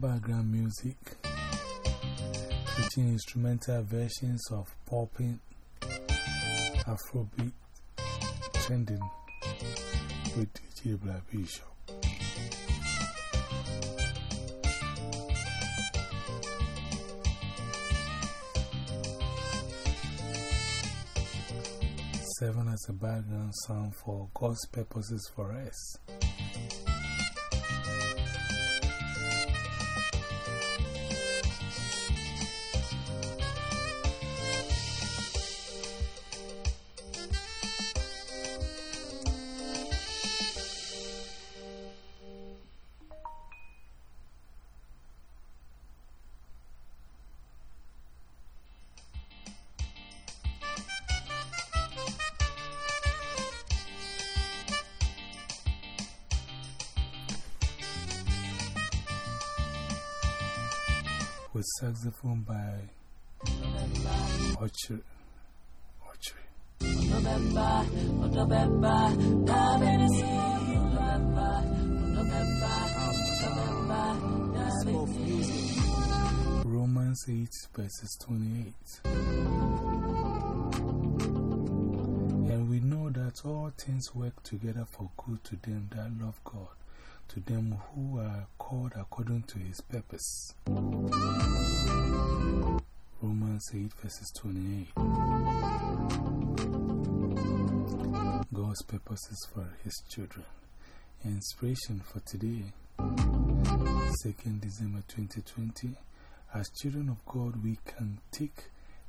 background music, featuring instrumental versions of popping, Afrobeat, trending with DJ Black Bishop. Seven as a background sound for God's purposes for us. With saxophone by Orchard. Romans 8 verses 28. And we know that all things work together for good to them that love God to them who are called according to his purpose. Romans 8 verses 28. God's purposes for his children. Inspiration for today, 2nd December 2020. As children of God, we can take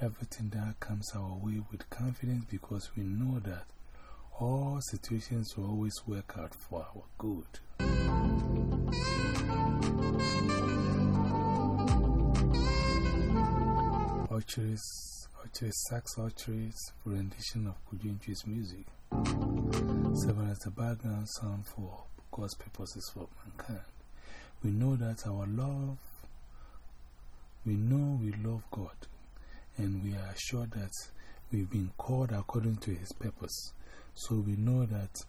everything that comes our way with confidence because we know that all situations will always work out for our good. Orchards, Orchards, Sax Orchards, rendition of Kujinju's music. Seven as the background sound for God's purposes for mankind. We know that our love, we know we love God, and we are assured that we've been called according to His purpose. So we know that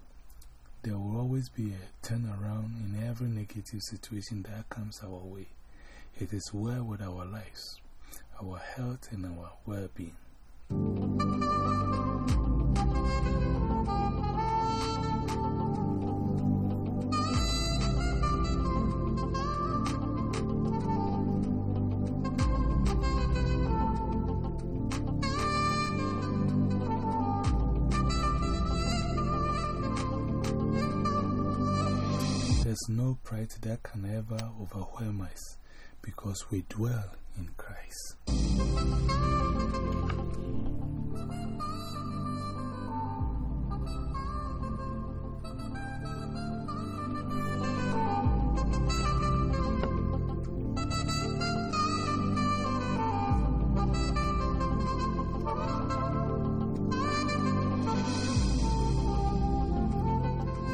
there will always be a turnaround in every negative situation that comes our way. It is well with our lives, our health, and our well being. No pride that can ever overwhelm us because we dwell in Christ.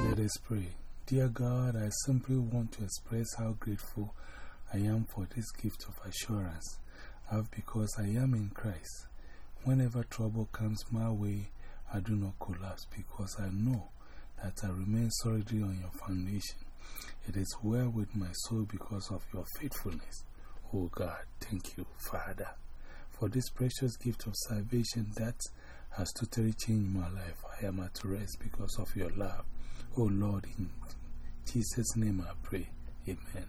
Let us pray. Dear God, I simply want to express how grateful I am for this gift of assurance I have because I am in Christ. Whenever trouble comes my way, I do not collapse because I know that I remain solidly on your foundation. It is well with my soul because of your faithfulness. Oh God, thank you, Father, for this precious gift of salvation that has totally changed my life. I am at rest because of your love. Oh Lord, in Jesus' name I pray. Amen.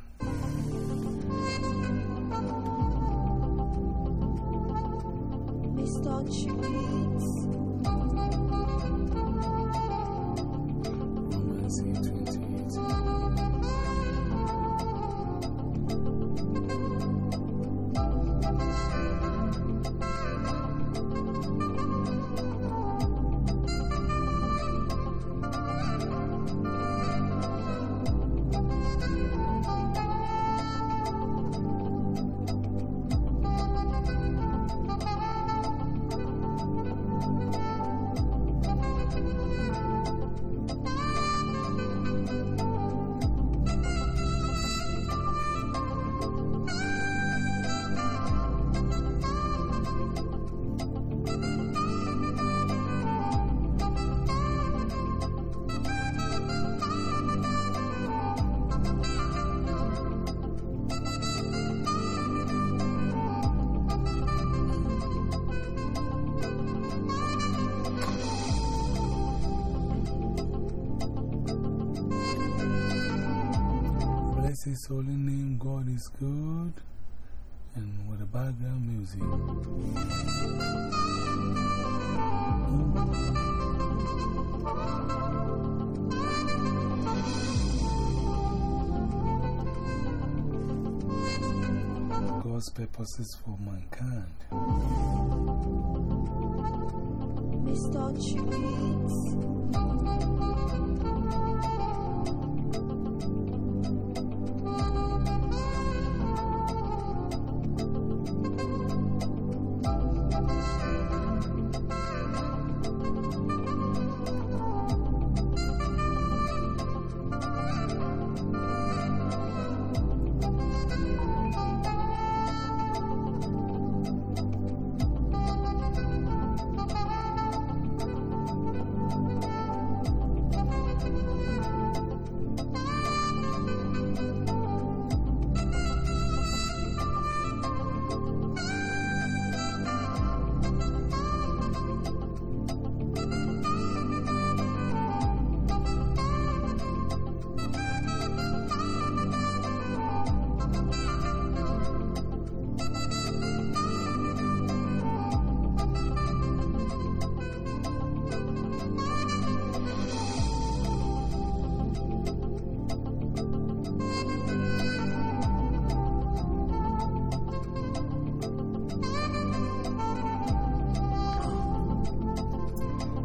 Bless His holy name, God is good. And with the background music. God's purposes for mankind. Mr. Treats.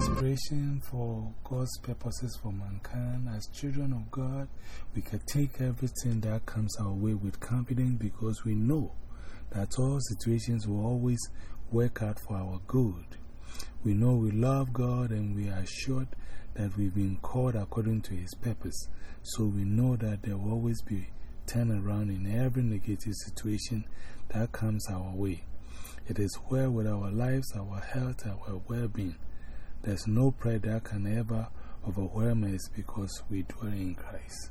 Inspiration for God's purposes for mankind. As children of God, we can take everything that comes our way with confidence because we know that all situations will always work out for our good. We know we love God and we are assured that we've been called according to His purpose. So we know that there will always be turnaround in every negative situation that comes our way. It is well with our lives, our health, our well being. There's no pride that can ever overwhelm us because we dwell in Christ.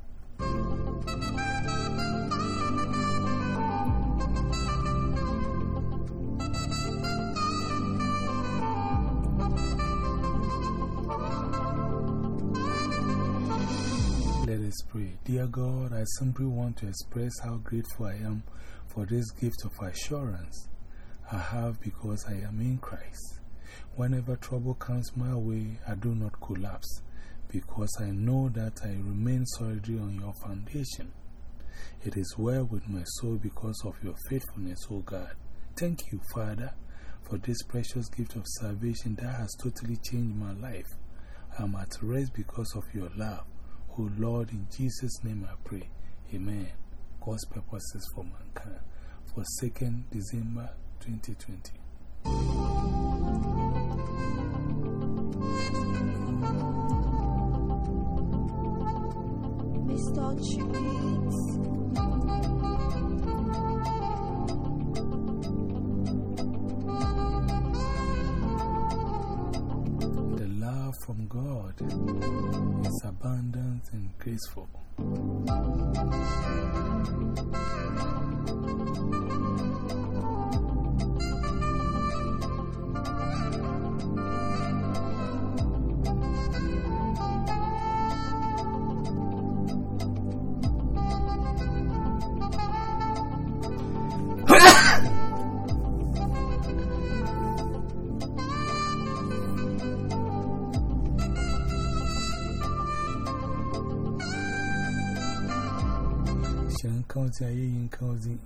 Let us pray. Dear God, I simply want to express how grateful I am for this gift of assurance I have because I am in Christ. Whenever trouble comes my way, I do not collapse because I know that I remain solidly on your foundation. It is well with my soul because of your faithfulness, O God. Thank you, Father, for this precious gift of salvation that has totally changed my life. I am at rest because of your love. O Lord, in Jesus' name I pray. Amen. God's purposes for mankind. For 2nd December 2020. The love from God is abundant and graceful. County, I in county.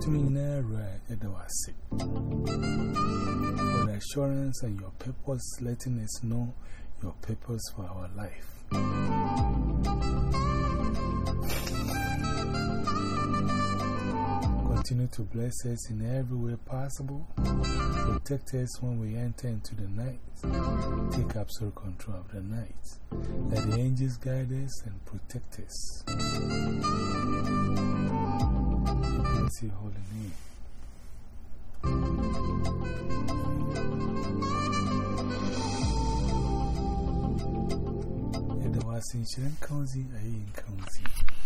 To me, never at the was For the assurance and your purpose, letting us know your purpose for our life. continue to bless us in every way possible. Protect us when we enter into the night. Take absolute control of the night. Let the angels guide us and protect us. Bless your holy name. Yadda wasan shirin kanzi a.